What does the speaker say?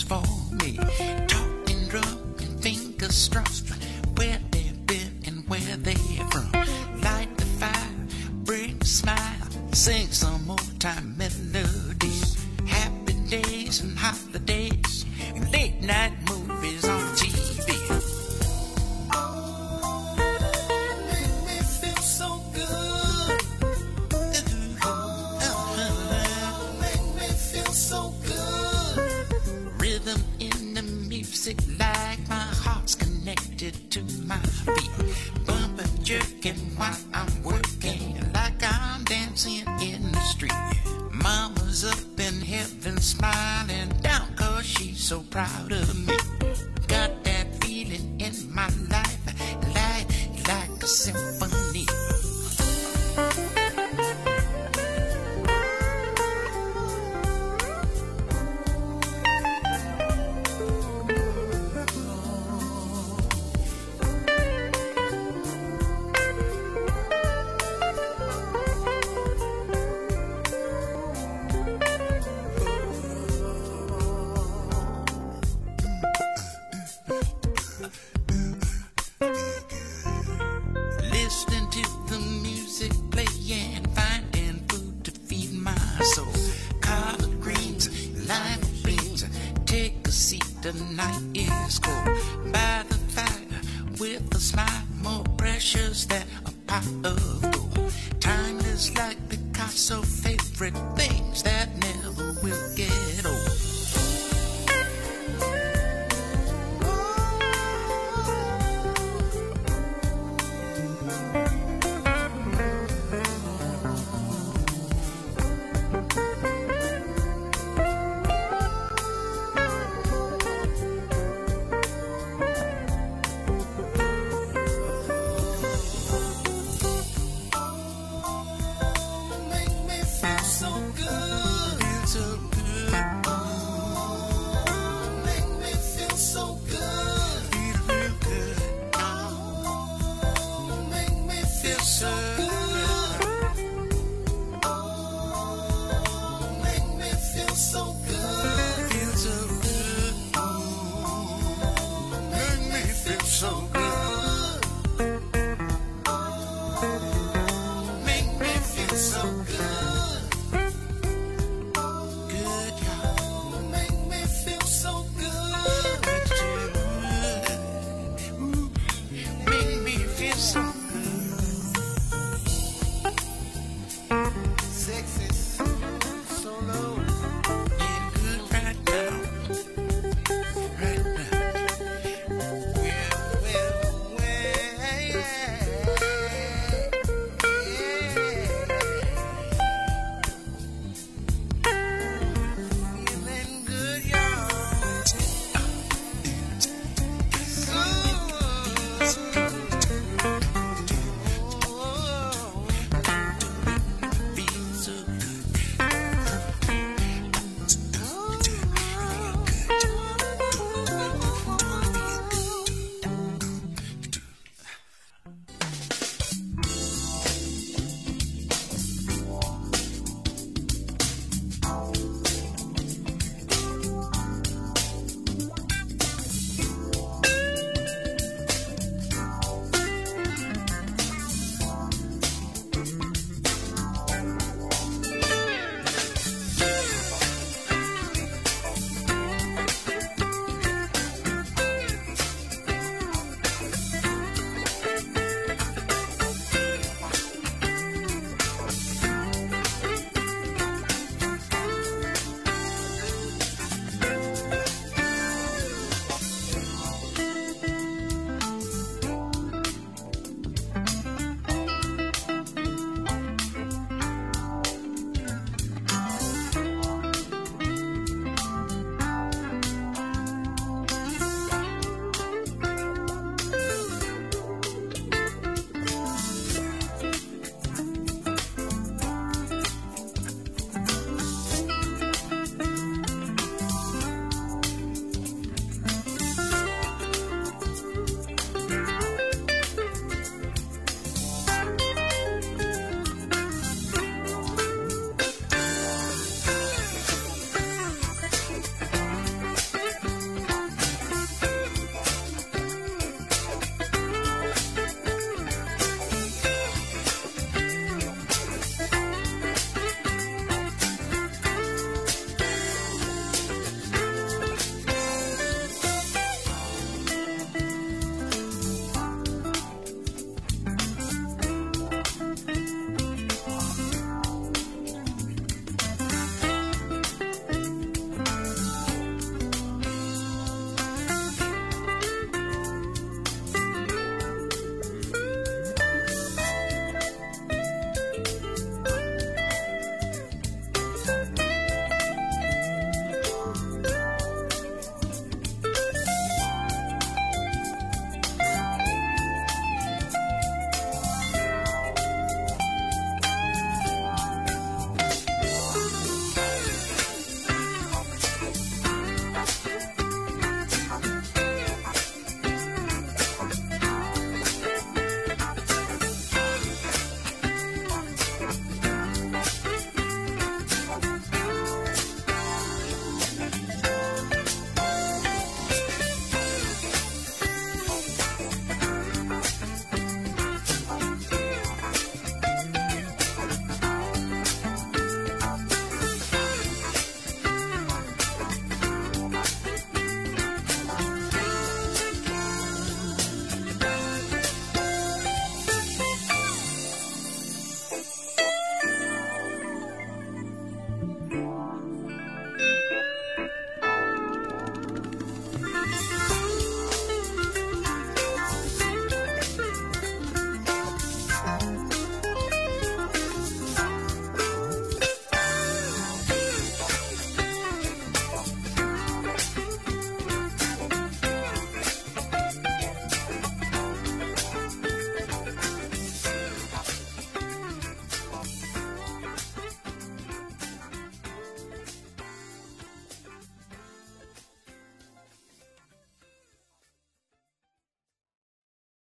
for me. Talking drum and finger strums, where they've been and where they're from. Light the fire, bring a smile, sing some old time melodies. Happy days and holidays, late night proud of the night is cold. By the fire, with a smile more precious than a pot of